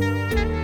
Música